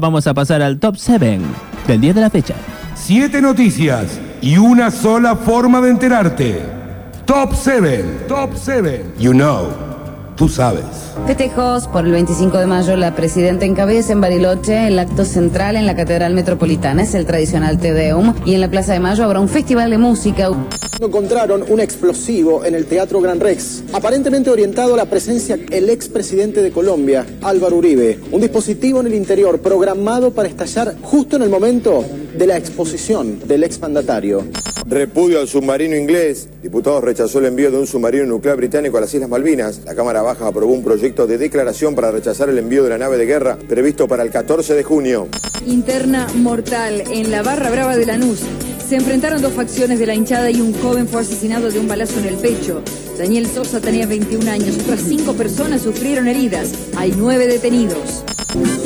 Vamos a pasar al top 7 del día de la fecha. Siete noticias y una sola forma de enterarte. Top 7. Top 7. You know. Tú sabes. Festejos por el 25 de mayo, la presidenta encabeza en Bariloche el acto central en la Catedral Metropolitana, es el tradicional Te Deum, y en la Plaza de Mayo habrá un festival de música. Encontraron un explosivo en el Teatro Gran Rex, aparentemente orientado a la presencia del expresidente de Colombia, Álvaro Uribe. Un dispositivo en el interior programado para estallar justo en el momento de la exposición del exmandatario. Repudio al submarino inglés. Diputados rechazó el envío de un submarino nuclear británico a las Islas Malvinas. La Cámara Baja aprobó un proyecto de declaración para rechazar el envío de la nave de guerra previsto para el 14 de junio. Interna mortal en la barra brava de Lanús. Se enfrentaron dos facciones de la hinchada y un joven fue asesinado de un balazo en el pecho. Daniel Sosa tenía 21 años. Otras cinco personas sufrieron heridas. Hay nueve detenidos.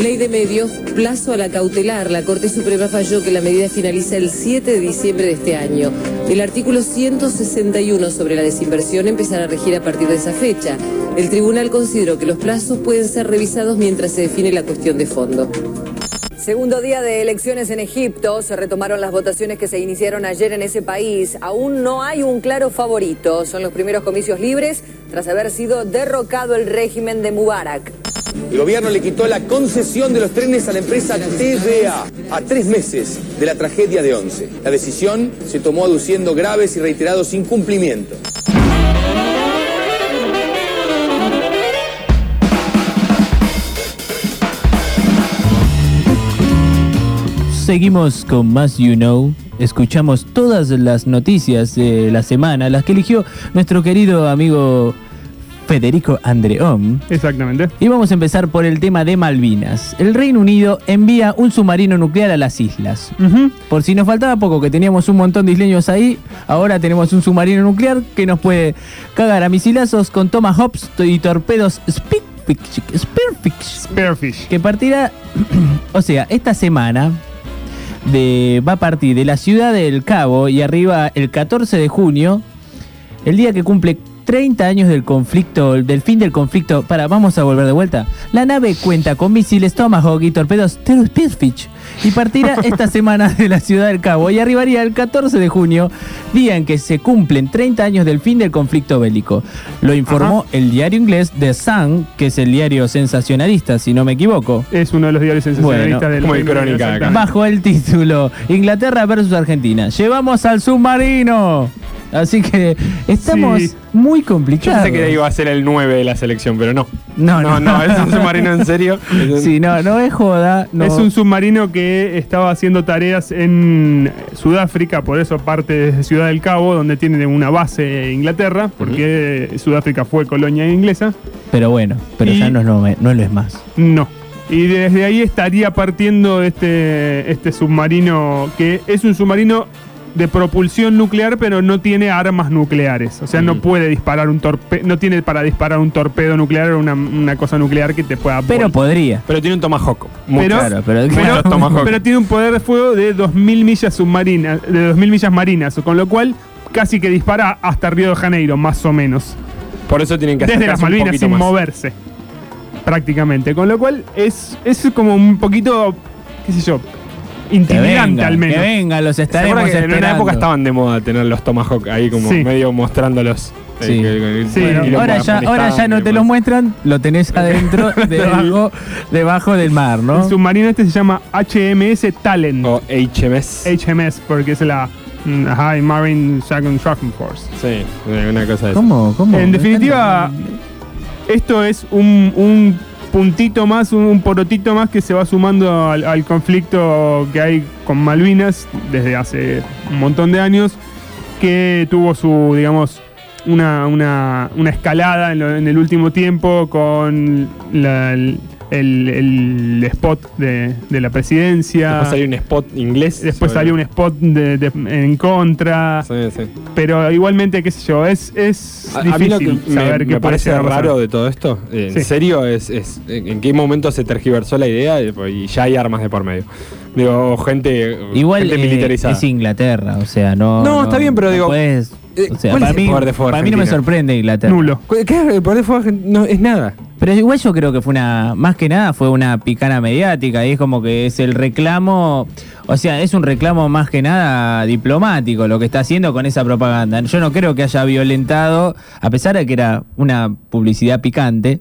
Ley de medios, plazo a la cautelar. La Corte Suprema falló que la medida finaliza el 7 de diciembre de este año. El artículo 161 sobre la desinversión empezará a regir a partir de esa fecha. El tribunal consideró que los plazos pueden ser revisados mientras se define la cuestión de fondo. Segundo día de elecciones en Egipto, se retomaron las votaciones que se iniciaron ayer en ese país. Aún no hay un claro favorito. Son los primeros comicios libres tras haber sido derrocado el régimen de Mubarak. El gobierno le quitó la concesión de los trenes a la empresa TVA a tres meses de la tragedia de Once. La decisión se tomó aduciendo graves y reiterados incumplimientos. Seguimos con más You Know. Escuchamos todas las noticias de la semana, las que eligió nuestro querido amigo Federico Andreón. Exactamente. Y vamos a empezar por el tema de Malvinas. El Reino Unido envía un submarino nuclear a las islas. Por si nos faltaba poco, que teníamos un montón de isleños ahí, ahora tenemos un submarino nuclear que nos puede cagar a misilazos con tomahawks y torpedos Spearfish. Spearfish. Spearfish. Que partirá, o sea, esta semana de, va a partir de la ciudad del Cabo y arriba el 14 de junio, el día que cumple 30 años del conflicto, del fin del conflicto. Para, vamos a volver de vuelta. La nave cuenta con misiles Tomahawk y torpedos Spearfish y partirá esta semana de la ciudad del Cabo y arribaría el 14 de junio, día en que se cumplen 30 años del fin del conflicto bélico. Lo informó el diario inglés The Sun, que es el diario sensacionalista, si no me equivoco. Es uno de los diarios sensacionalistas Bueno, del Unido, crónica acá. Bajo el título Inglaterra versus Argentina. Llevamos al submarino. Así que estamos Sí. muy Yo complicados. pensé que iba a ser el 9 de la selección, pero no. No, no, No, no, es un submarino en serio. Sí, no, no es joda. no. Es un submarino que estaba haciendo tareas en Sudáfrica, por eso parte de Ciudad del Cabo, donde tiene una base en Inglaterra, porque Sudáfrica fue colonia inglesa. Pero bueno, pero Y- ya no, no, no lo es más. No. Y desde ahí estaría partiendo este, este submarino, que es un submarino de propulsión nuclear, pero no tiene armas nucleares. O sea, no puede disparar un torpedo, no tiene para disparar un torpedo nuclear o una, una cosa nuclear que te pueda... Pero podría. Pero tiene un Tomahawk. Muy Pero- claro. pero- pero, Tomahawk. pero tiene un poder de fuego de 2.000 millas submarinas, de 2.000 millas marinas, con lo cual casi que dispara hasta Río de Janeiro, más o menos. Por eso tienen que Desde las Malvinas sin más. moverse. Prácticamente. Con lo cual es, es como un poquito, qué sé yo, intimidante al menos. que vengan, los ¿Se estaremos que en una época estaban de moda tener los Tomahawk ahí como Sí. medio mostrándolos? Sí. Eh, ahora, ya, ahora ya no te los muestran, lo tenés adentro, debajo, debajo del mar, ¿no? El submarino este se llama HMS Talent. O HMS. HMS, porque es la mm, High Marine Second Tracking Force. Sí, una cosa de ¿Cómo? ¿Cómo? En definitiva, esto es un, un puntito más, un, porotito más que se va sumando al, conflicto que hay con Malvinas desde hace un montón de años, que tuvo su, digamos, una, una, una escalada en, en el último tiempo con la- el, el- spot de, de la presidencia. Después salió un spot inglés. Después salió un spot de- de- en contra. Sí, sí. Pero igualmente, qué sé yo, es, es A, a mí lo que difícil me, saber me qué puede parece raro de todo esto, eh, en Sí. serio, es, es en qué momento se tergiversó la idea y ya hay armas de por medio. Digo, gente, Igual gente eh, militarizada. es Inglaterra, o sea, no. No, está bien, pero no digo- puedes- O sea, ¿cuál es para el mí, poder de fuego para mí no me sorprende Inglaterra. Nulo. ¿Qué? El poder de fuego no es nada. Pero igual yo creo que fue una, más que nada fue una picana mediática y es como que es el reclamo, o sea, es un reclamo más que nada diplomático lo que está haciendo con esa propaganda. Yo no creo que haya violentado, a pesar de que era una publicidad picante,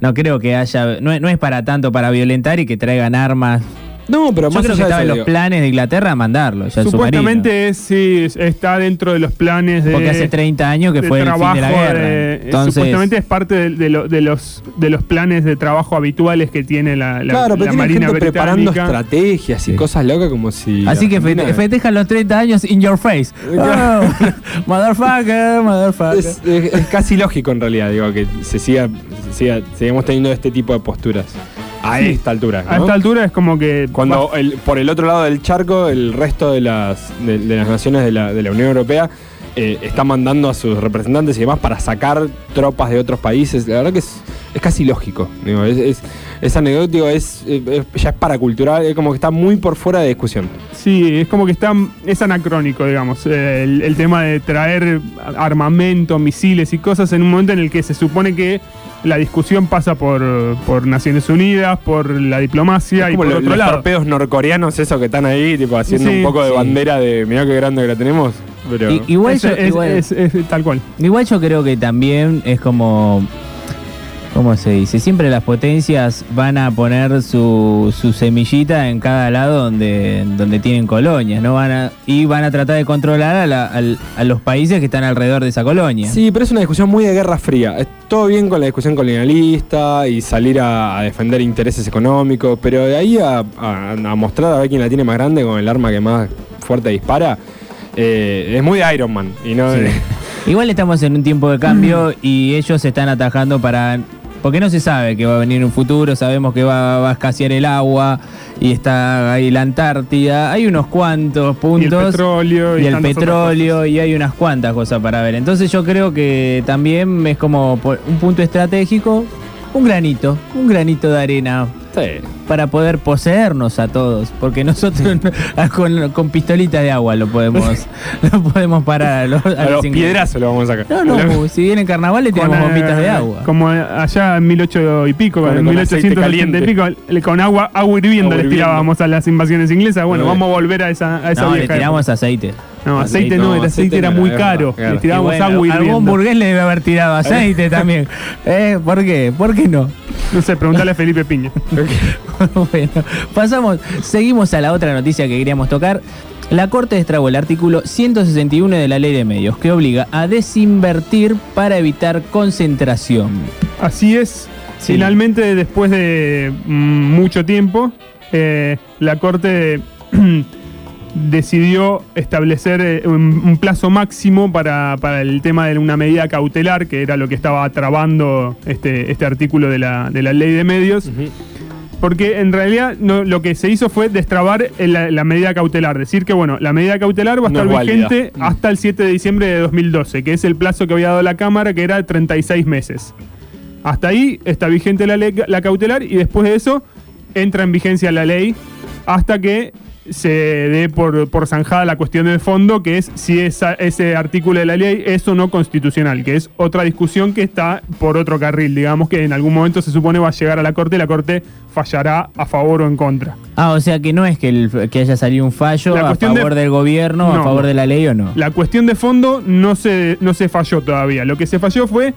no creo que haya, no, no es para tanto para violentar y que traigan armas. No, pero Yo más creo que allá de estaba en eso, los digo, planes de Inglaterra mandarlo, ya el. Supuestamente es, sí, es- está dentro de los planes de. Porque hace 30 años que de fue el fin trabajo de la guerra. de- Entonces, supuestamente es parte de, de lo- de los de los planes de trabajo habituales que tiene la, la, Claro, pero la tiene Marina gente preparando británica. estrategias y Sí. cosas locas como si. Así que Argentina- fete- festejan los 30 años in your face. Oh, motherfucker, motherfucker. Es, es- es casi lógico en realidad, digo, que se siga, se siga, sigamos teniendo este tipo de posturas a Sí. esta altura. A esta altura es como que. Cuando el- por el otro lado del charco, el resto de las, de, de las naciones de la, de la Unión Europea eh, está mandando a sus representantes y demás para sacar tropas de otros países. La verdad que es, es casi lógico. Digo, es, es, es anecdótico, es, eh, es- ya es paracultural, es como que está muy por fuera de discusión. Sí, es como que está, es anacrónico, digamos, eh, el, el tema de traer armamento, misiles y cosas en un momento en el que se supone que la discusión pasa por, por Naciones Unidas, por la diplomacia Es y por lo- otro los lado. torpedos norcoreanos, esos que están ahí, tipo haciendo Sí, un poco de sí. bandera de mirá qué grande que la tenemos. Pero Y- igual, Es- yo, es- igual- es- es tal cual. igual yo creo que también es como. ¿Cómo se dice? Siempre las potencias van a poner su, su semillita en cada lado donde, donde tienen colonias, ¿no? Van a, y van a tratar de controlar a, la- a los países que están alrededor de esa colonia. Sí, pero es una discusión muy de guerra fría. Es todo bien con la discusión colonialista y salir a, a defender intereses económicos, pero de ahí a, mostrar a ver quién la tiene más grande con el arma que más fuerte dispara, eh, es muy de Iron Man. Y no de- Igual estamos en un tiempo de cambio y ellos se están atajando para. Porque no se sabe que va a venir un futuro, sabemos que va, va a escasear el agua y está ahí la Antártida. Hay unos cuantos puntos. Y el petróleo. y el tantas otras petróleo y hay unas cuantas cosas para ver. Entonces yo creo que también es como un punto estratégico, un granito, un granito de arena Sí. Para poder poseernos a todos, porque nosotros no- con, con pistolitas de agua lo podemos lo podemos parar a los, a los piedrazos lo vamos a sacar. No, no, si viene carnaval le tiramos Con, bombitas de eh, agua. Como allá en 1800 y pico, Con- en con aceite 1880 y pico, con agua, agua hirviendo les tirábamos a las invasiones inglesas. Bueno, vamos a volver a esa, a esa No, le tiramos aceite. No, aceite no, No, el aceite aceite era muy caro. claro. Le tirábamos bueno, agua algún hirviendo. burgués le debe haber tirado aceite también. ¿Eh? ¿Por qué? ¿Por qué no? No sé, preguntale a Felipe Piña. bueno, pasamos, seguimos a la otra noticia que queríamos tocar. La Corte destrabó el artículo 161 de la Ley de Medios, que obliga a desinvertir para evitar concentración. Así es. Sí. Finalmente, después de mm, mucho tiempo, eh, la Corte decidió establecer eh, un, un plazo máximo para, para el tema de una medida cautelar, que era lo que estaba trabando este, este artículo de la, de la ley de medios. Porque en realidad no, lo que se hizo fue destrabar la, la medida cautelar. Decir que, bueno, la medida cautelar va a No estar es vigente Mm. hasta el 7 de diciembre de 2012, que es el plazo que había dado la Cámara, que era 36 meses. Hasta ahí está vigente la, ley- la cautelar y después de eso entra en vigencia la ley hasta que se dé por, por zanjada la cuestión de fondo, que es si esa- ese artículo de la ley es o no constitucional, que es otra discusión que está por otro carril, digamos que en algún momento se supone va a llegar a la Corte y la Corte fallará a favor o en contra. Ah, o sea que no es que, el- que haya salido un fallo La a de- favor del gobierno, a favor de la ley o no. La cuestión de fondo no se, no se falló todavía. Lo que se falló fue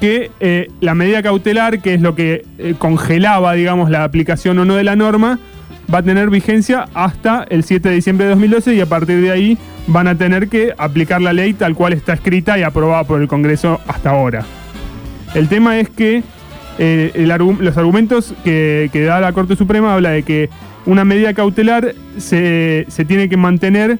que eh, la medida cautelar, que es lo que eh, congelaba, digamos, la aplicación o no de la norma, va a tener vigencia hasta el 7 de diciembre de 2012 y a partir de ahí van a tener que aplicar la ley tal cual está escrita y aprobada por el Congreso hasta ahora. El tema es que eh, los argumentos que, da la Corte Suprema habla de que una medida cautelar se tiene que mantener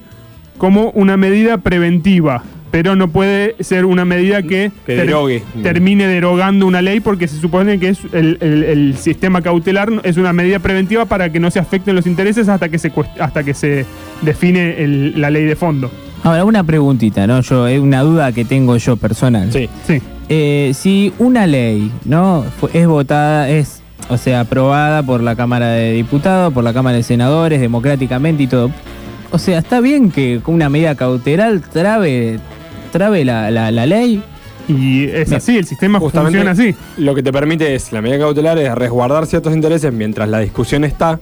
como una medida preventiva, pero no puede ser una medida que, Que ter- derogue. termine derogando una ley porque se supone que es el, el- el sistema cautelar es una medida preventiva para que no se afecten los intereses hasta que se, hasta que se define el- la ley de fondo. Ahora, una preguntita, ¿no? Yo, es una duda que tengo yo personal. Sí. Sí. Eh, si una ley, ¿no? Es votada, es, o sea, aprobada por la Cámara de Diputados, por la Cámara de Senadores, democráticamente y todo. O sea, está bien que con una medida cautelar trabe trabe la, la- la ley. Y es Bien. así, el sistema Justamente funciona así. Lo que te permite es, la medida cautelar es resguardar ciertos intereses mientras la discusión está,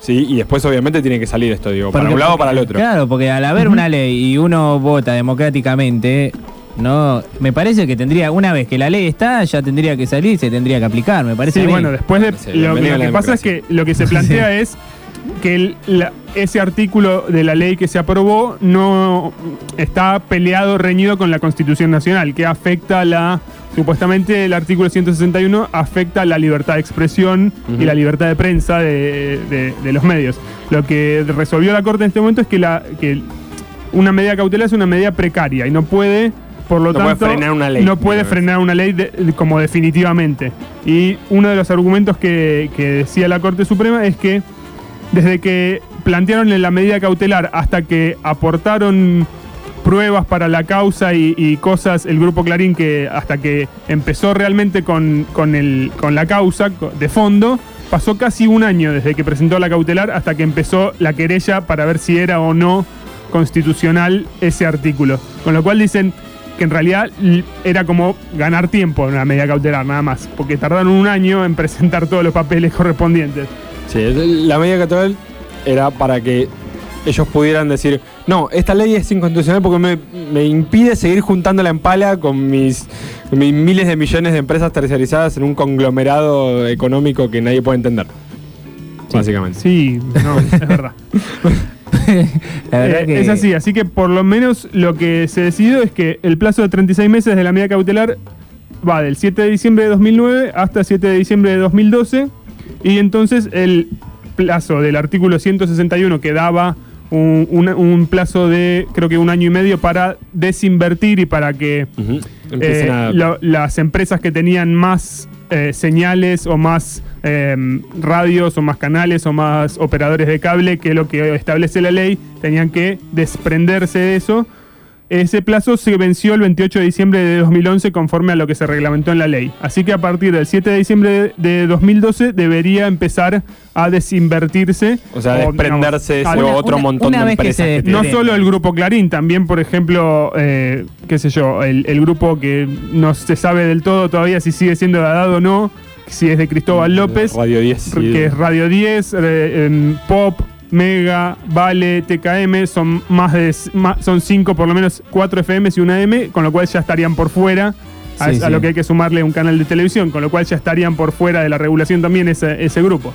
¿sí? Y después obviamente tiene que salir esto, digo, para un lado o para el otro. Claro, porque al haber una ley y uno vota democráticamente, no, me parece que tendría, una vez que la ley está, ya tendría que salir, y se tendría que aplicar, me parece. Sí, bueno, después de. Sí, lo, que pasa es que lo que se plantea es que el- la- ese artículo de la ley que se aprobó no está peleado, reñido con la Constitución Nacional, que afecta la. Supuestamente el artículo 161 afecta la libertad de expresión y la libertad de prensa de, de- de los medios. Lo que resolvió la Corte en este momento es que, la, que una medida cautelar es una medida precaria y no puede, por lo No puede tanto, frenar una ley. no puede frenar una ley de- como definitivamente. Y uno de los argumentos que, que decía la Corte Suprema es que desde que plantearon la medida cautelar hasta que aportaron pruebas para la causa y, cosas, el grupo Clarín, que hasta que empezó realmente con, con, el, con la causa de fondo, pasó casi un año desde que presentó la cautelar hasta que empezó la querella para ver si era o no constitucional ese artículo. Con lo cual dicen que en realidad era como ganar tiempo en la medida cautelar, nada más, porque tardaron un año en presentar todos los papeles correspondientes. Sí, la medida cautelar era para que ellos pudieran decir, no, esta ley es inconstitucional porque me, me impide seguir juntando la empala con mis, miles de millones de empresas tercerizadas en un conglomerado económico que nadie puede entender. Básicamente. Sí, no, es verdad. la verdad Eh, que Es así, así que por lo menos lo que se decidió es que el plazo de 36 meses de la medida cautelar va del 7 de diciembre de 2009 hasta 7 de diciembre de 2012 y entonces el plazo del artículo 161 que daba un, un- un plazo de creo que un año y medio para desinvertir y para que eh, a- lo- las empresas que tenían más eh, señales o más eh, radios o más canales o más operadores de cable que lo que establece la ley, tenían que desprenderse de eso. Ese plazo se venció el 28 de diciembre de 2011 conforme a lo que se reglamentó en la ley. Así que a partir del 7 de diciembre de 2012 debería empezar a desinvertirse. O sea, desprenderse de ese digamos, otro una- montón una de que empresas. se que no solo el grupo Clarín, también, por ejemplo, eh, qué sé yo, el, el grupo que no se sabe del todo todavía si sigue siendo Dadado o no, si es de Cristóbal López, Radio 10. sí. que es Radio 10, eh, Pop, Mega, Vale, TKM, son más de son cinco, por lo menos cuatro FM y una M, con lo cual ya estarían por fuera. A, Sí, a sí. lo que hay que sumarle un canal de televisión, con lo cual ya estarían por fuera de la regulación también ese, ese grupo.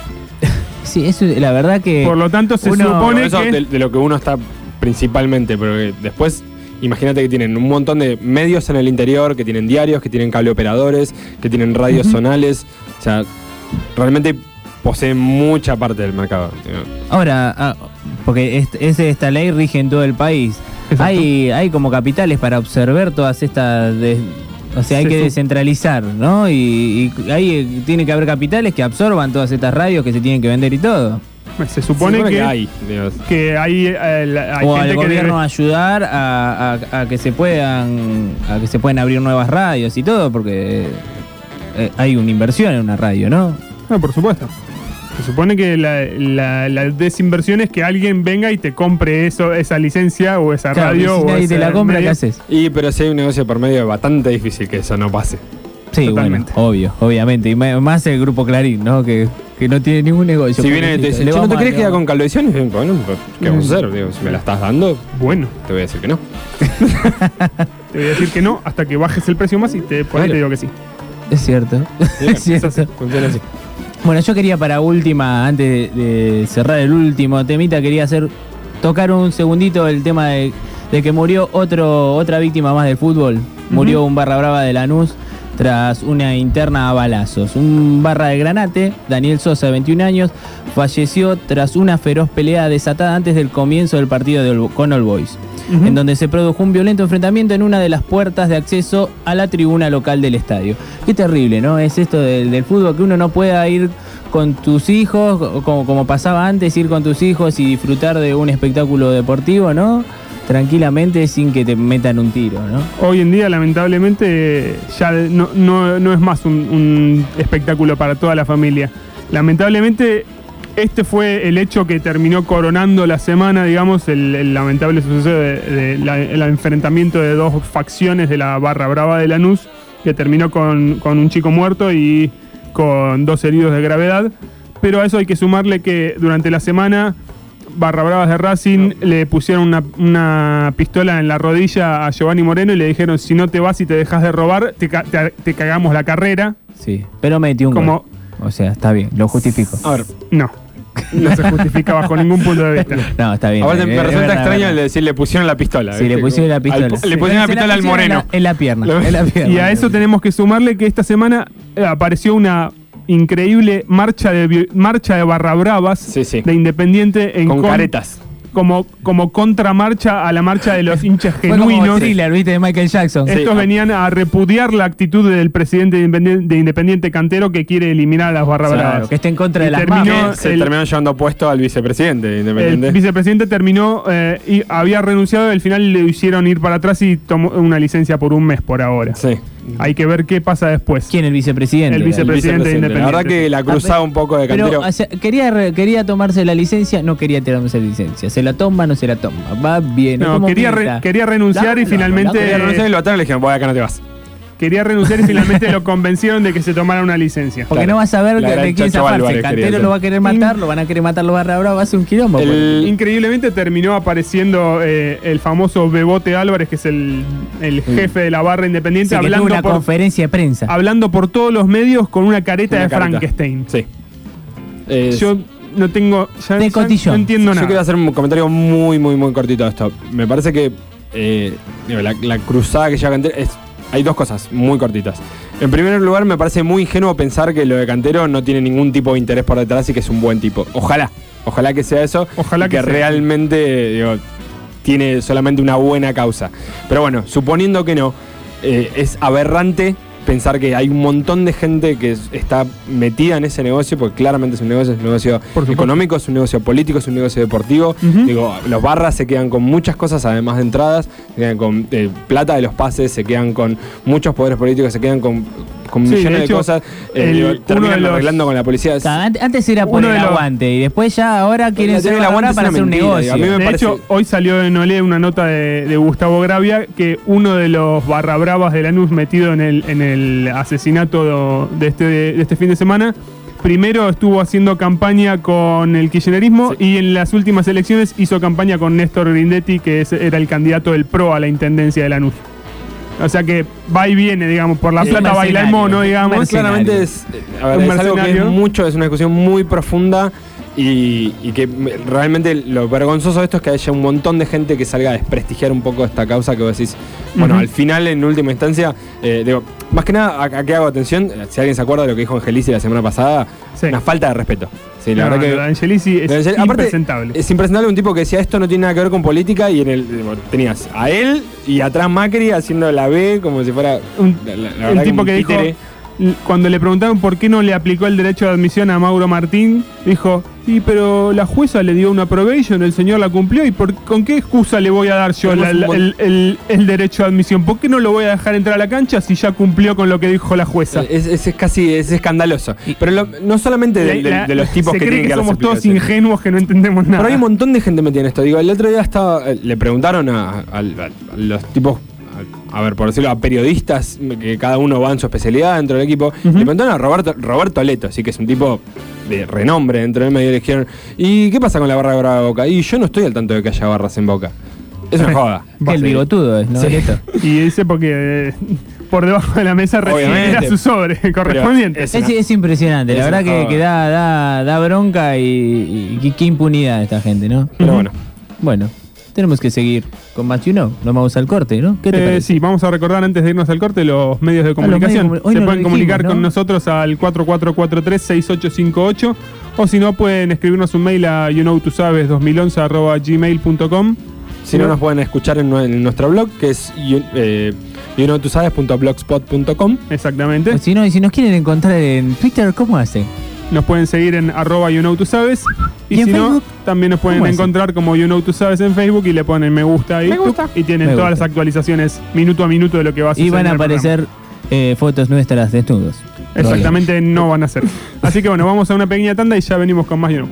sí, eso, la verdad que Por lo tanto, se uno- supone eso que... de, de lo que uno está principalmente, pero que después imagínate que tienen un montón de medios en el interior, que tienen diarios, que tienen cable operadores, que tienen radios zonales, o sea, realmente poseen mucha parte del mercado. ahora, ah, porque est- es- esta ley rige en todo el país. Exacto. Hay, hay como capitales para observar todas estas... de- o sea, hay que descentralizar, ¿no? Y, y ahí eh, tiene que haber capitales que absorban todas estas radios que se tienen que vender y todo. Se supone, que, hay. que hay, eh, hay o al gente que gobierno debe- ayudar a, a- a que se puedan a que se puedan abrir nuevas radios y todo porque eh, hay una inversión en una radio no No, por supuesto. Se supone que la, la- la desinversión es que alguien venga y te compre eso, esa licencia o esa Claro, radio y si o nadie te la compra qué haces Y pero si hay un negocio por medio es bastante difícil que eso no pase. sí Totalmente. bueno obvio obviamente y más el grupo Clarín no que, que no tiene ningún negocio Si viene y te pobrecito. dice, Le "Che, ¿no te a- querés le quedar vamos- con digo, Bueno, ¿qué vamos a hacer? Digo, si me la estás dando, Bueno, te voy a decir que no. te voy a decir que no hasta que bajes el precio más y te, por ahí Claro. te digo que sí. es cierto es cierto Funciona así. Bueno, yo quería para última, antes de, de cerrar el último temita, quería hacer tocar un segundito el tema de, de que murió otro, otra víctima más del fútbol. Murió un barra brava de Lanús tras una interna a balazos. Un barra de Granate, Daniel Sosa, de 21 años, falleció tras una feroz pelea desatada antes del comienzo del partido de con All Boys, en donde se produjo un violento enfrentamiento en una de las puertas de acceso a la tribuna local del estadio. Qué terrible, ¿no? Es esto del, del fútbol que uno no pueda ir con tus hijos, como, como pasaba antes, ir con tus hijos y disfrutar de un espectáculo deportivo, ¿no? Tranquilamente sin que te metan un tiro, ¿no? Hoy en día, lamentablemente, ya no, no- no es más un, espectáculo para toda la familia. Lamentablemente, este fue el hecho que terminó coronando la semana, digamos, el, lamentable suceso de, de enfrentamiento de dos facciones de la barra brava de Lanús, que terminó con, con un chico muerto y con dos heridos de gravedad. Pero a eso hay que sumarle que durante la semana Barra Bravas de Racing le pusieron una, una pistola en la rodilla a Giovanni Moreno y le dijeron, si no te vas y te dejas de robar, te, ca- te- te cagamos la carrera. Sí, pero metió un Como- gol. O sea, está bien, lo justifico. A ver, No, no se justifica bajo ningún punto de vista. No, está bien. aparte eh, me es resulta verdad, extraño verdad. el de decir le pusieron la pistola. Sí, le pusieron la Al- pistola. le Sí. pusieron la pistola al pusieron en moreno. la- En la pierna. En la pierna. Y a eso tenemos que sumarle que esta semana eh, apareció una increíble marcha de marcha de barra bravas Sí, sí. de Independiente en Con con- caretas. como, como contramarcha a la marcha de los hinchas Fue como genuinos. thriller, ¿viste? De Michael Jackson. Estos Sí. venían a repudiar la actitud del presidente de Independiente, de Independiente Cantero que quiere eliminar a las barra Claro, bravas. que esté en contra Y de las terminó- mafias. Se el- terminó llevando puesto al vicepresidente de El Independiente. vicepresidente terminó eh, y había renunciado y al final le hicieron ir para atrás y tomó una licencia por un mes por ahora. sí. Hay que ver qué pasa después. ¿Quién? El vicepresidente. El El vicepresidente de La verdad Independiente. que la cruzaba un poco de Pero cantero. o sea, quería, quería tomarse la licencia, no quería tomarse la licencia. ¿Se la toma no se la toma? Va bien. No, ¿Cómo quería, re- quería renunciar y finalmente Quería renunciar y lo ataron y le dijeron, voy acá no te vas. Quería renunciar y finalmente lo convencieron de que se tomara una licencia. Porque Claro. no vas a ver de, quién zafarse. Cantero lo va a querer matar, lo van a querer matar los barra brava, va a ser un quilombo. pues. El- Increíblemente terminó apareciendo eh, el famoso Bebote Álvarez, que es el, el jefe de la barra independiente, Sí, hablando, una por, conferencia de prensa. hablando por todos los medios con una careta Una de careta. Frankenstein. Sí. Yo no tengo. Ya, De ya cotillón. no entiendo Yo nada. quiero hacer un comentario muy, muy, muy cortito de esto. Me parece que eh, la, la cruzada que lleva Cantero es. Hay dos cosas muy cortitas. En primer lugar, me parece muy ingenuo pensar que lo de Cantero no tiene ningún tipo de interés por detrás y que es un buen tipo. Ojalá, ojalá que sea eso. Ojalá que que sea. realmente digo, tiene solamente una buena causa. Pero bueno, suponiendo que no, eh, es aberrante pensar que hay un montón de gente que es- está metida en ese negocio, porque claramente es un negocio, es un negocio económico, es un negocio político, es un negocio deportivo. Digo, los barras se quedan con muchas cosas, además de entradas, se quedan con eh, plata de los pases, se quedan con muchos poderes políticos, se quedan con, con Sí, millones de, hecho, cosas. eh, el- terminan de los- arreglando con la policía. Antes era por Uno el de los- aguante y después ya ahora quieren del barra aguante para hacer un mentira, negocio. digo, a mí me de parece- hecho, hoy salió en Olé una nota de, de Gustavo Gravia que uno de los barra bravas de Lanús metido en el, en el asesinato de este, de este fin de semana. Primero estuvo haciendo campaña con el kirchnerismo y en las últimas elecciones hizo campaña con Néstor Grindetti, que es- era el candidato del PRO a la intendencia de Lanús. O sea que va y viene, digamos, por la Es plata baila el mono, digamos. Claramente es, a ver, Un es algo que es mucho, es una discusión muy profunda y, y que me- realmente lo vergonzoso de esto es que haya un montón de gente que salga a desprestigiar un poco esta causa que vos decís, bueno, al final, en última instancia, eh, digo, más que nada, ¿a, a qué hago atención? Eh, Si alguien se acuerda de lo que dijo Angelici la semana pasada, Sí. una falta de respeto. Sí, la No, verdad que... Angelici es aparte, impresentable. Es impresentable un tipo que decía esto no tiene nada que ver con política y en el tenías a él y atrás Macri haciendo la B como si fuera Un- la- la- la el verdad tipo que dijo, títere. Cuando le preguntaron por qué no le aplicó el derecho de admisión a Mauro Martín, dijo, y pero la jueza le dio una probation, el señor la cumplió, ¿y por, con qué excusa le voy a dar yo la- la- el, el- el derecho de admisión? ¿Por qué no lo voy a dejar entrar a la cancha si ya cumplió con lo que dijo la jueza? Es, es- es casi es escandaloso. Pero lo- no solamente de, de- La- de los tipos se que cree tienen que que somos todos ingenuos que no entendemos nada. Pero hay un montón de gente metida en esto. Digo, el otro día estaba. eh, Le preguntaron a, a- a los tipos. A, ver, por decirlo, a periodistas, que cada uno va en su especialidad dentro del equipo. Le preguntaron a Roberto, Roberto Leto, así que es un tipo de renombre dentro del medio. y Le dijeron, ¿y qué pasa con la barra de Brava de Boca? Y yo no estoy al tanto de que haya barras en Boca. Es una joda. Que el bigotudo es, ¿no? Sí. Y dice porque eh, por debajo de la mesa Obviamente. su sobre correspondiente. es- Es, es impresionante, la Es verdad que, da, da, da bronca y, y qué- qué impunidad esta gente, ¿no? Pero bueno. Bueno, tenemos que seguir con Más You Know. Nos vamos al corte, ¿no? ¿Qué te Eh, parece? sí, vamos a recordar antes de irnos al corte los medios de medios comunicación. Se no pueden comunicar dijimos, con ¿no? nosotros al 4443-6858 o si no pueden escribirnos un mail a youknowtosabes2011 Si no, nos pueden escuchar en, nue- en nuestro blog, que es you, eh, youknowtosabes.blogspot.com. Exactamente. O Si no, y si nos quieren encontrar en Twitter, ¿cómo hacen? Nos pueden seguir en arroba youknowtosabes. Y, ¿Y en si no, también nos pueden encontrar como youknowtosabes en Facebook y le ponen me gusta ahí. Me gusta. Y tienen Me todas gusta. las actualizaciones minuto a minuto de lo que va a Y suceder. van a aparecer eh, fotos nuestras desnudos. Exactamente no van a ser. Así que bueno, vamos a una pequeña tanda y ya venimos con más You Know.